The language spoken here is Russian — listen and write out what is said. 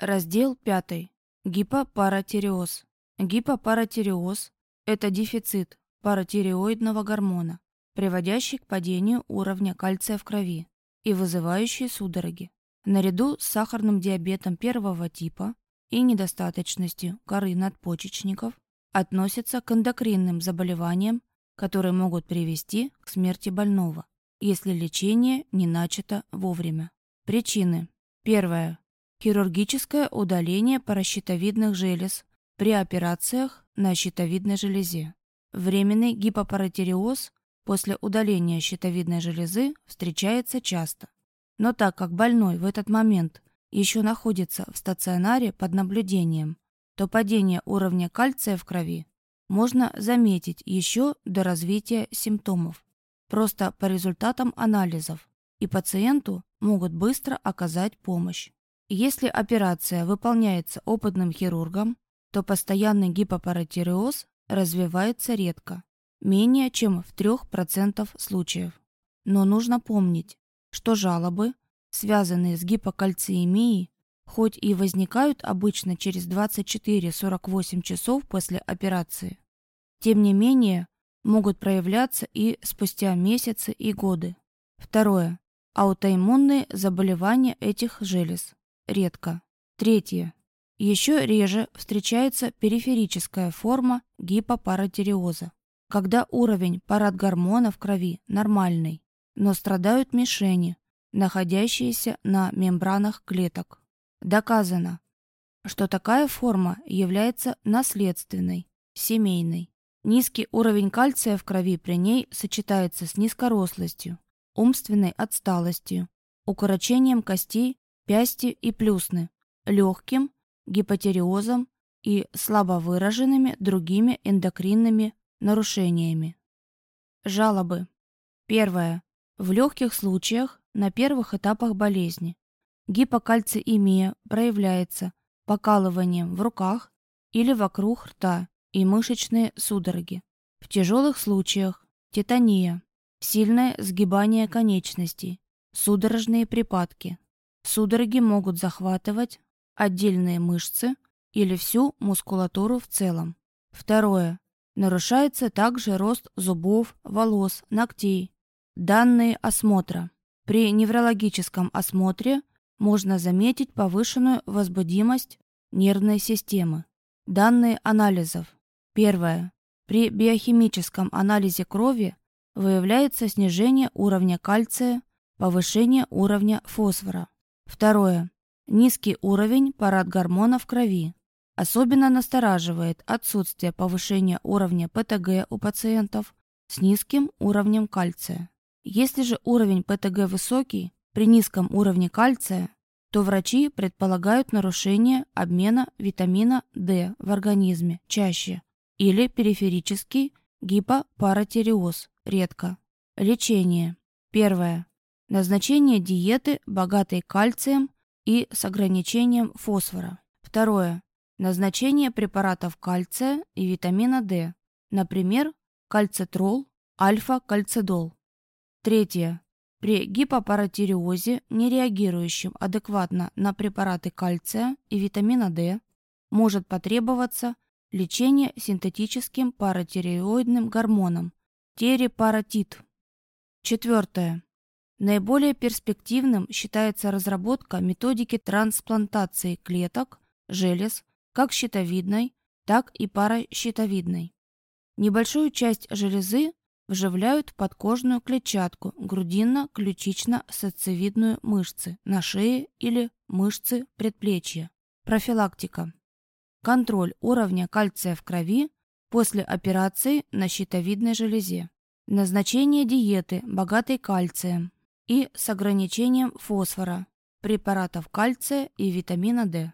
Раздел 5. Гипопаратиреоз. Гипопаратиреоз – это дефицит паратиреоидного гормона, приводящий к падению уровня кальция в крови и вызывающий судороги. Наряду с сахарным диабетом первого типа и недостаточностью коры надпочечников относится к эндокринным заболеваниям, которые могут привести к смерти больного, если лечение не начато вовремя. Причины. Первое. Хирургическое удаление паращитовидных желез при операциях на щитовидной железе. Временный гипопаратиреоз после удаления щитовидной железы встречается часто. Но так как больной в этот момент еще находится в стационаре под наблюдением, то падение уровня кальция в крови можно заметить еще до развития симптомов, просто по результатам анализов, и пациенту могут быстро оказать помощь. Если операция выполняется опытным хирургом, то постоянный гипопаратиреоз развивается редко, менее чем в 3% случаев. Но нужно помнить, что жалобы, связанные с гипокальциемией, хоть и возникают обычно через 24-48 часов после операции, тем не менее могут проявляться и спустя месяцы и годы. Второе. Аутоиммунные заболевания этих желез. Редко. Третье. Еще реже встречается периферическая форма гипопаратиреоза, когда уровень парадгормона в крови нормальный, но страдают мишени, находящиеся на мембранах клеток. Доказано, что такая форма является наследственной, семейной. Низкий уровень кальция в крови при ней сочетается с низкорослостью, умственной отсталостью, укорочением костей пясти и плюсны, легким, гипотериозом и слабо выраженными другими эндокринными нарушениями. Жалобы. Первое. В легких случаях на первых этапах болезни гипокальциемия проявляется покалыванием в руках или вокруг рта и мышечные судороги. В тяжелых случаях титания, сильное сгибание конечностей, судорожные припадки, Судороги могут захватывать отдельные мышцы или всю мускулатуру в целом. Второе. Нарушается также рост зубов, волос, ногтей. Данные осмотра. При неврологическом осмотре можно заметить повышенную возбудимость нервной системы. Данные анализов. Первое. При биохимическом анализе крови выявляется снижение уровня кальция, повышение уровня фосфора. Второе. Низкий уровень парадгормона в крови. Особенно настораживает отсутствие повышения уровня ПТГ у пациентов с низким уровнем кальция. Если же уровень ПТГ высокий, при низком уровне кальция, то врачи предполагают нарушение обмена витамина D в организме чаще или периферический гипопаратиреоз редко. Лечение. Первое. Назначение диеты, богатой кальцием и с ограничением фосфора. Второе. Назначение препаратов кальция и витамина D, например, кальцитрол, альфа-кальцидол. Третье. При гипопаратиреозе, не реагирующем адекватно на препараты кальция и витамина D, может потребоваться лечение синтетическим паратиреоидным гормоном терипаратит. Четвертое. Наиболее перспективным считается разработка методики трансплантации клеток, желез, как щитовидной, так и паращитовидной. Небольшую часть железы вживляют в подкожную клетчатку грудинно-ключично-сосцевидную мышцы на шее или мышцы предплечья. Профилактика. Контроль уровня кальция в крови после операции на щитовидной железе. Назначение диеты, богатой кальцием, и с ограничением фосфора, препаратов кальция и витамина D.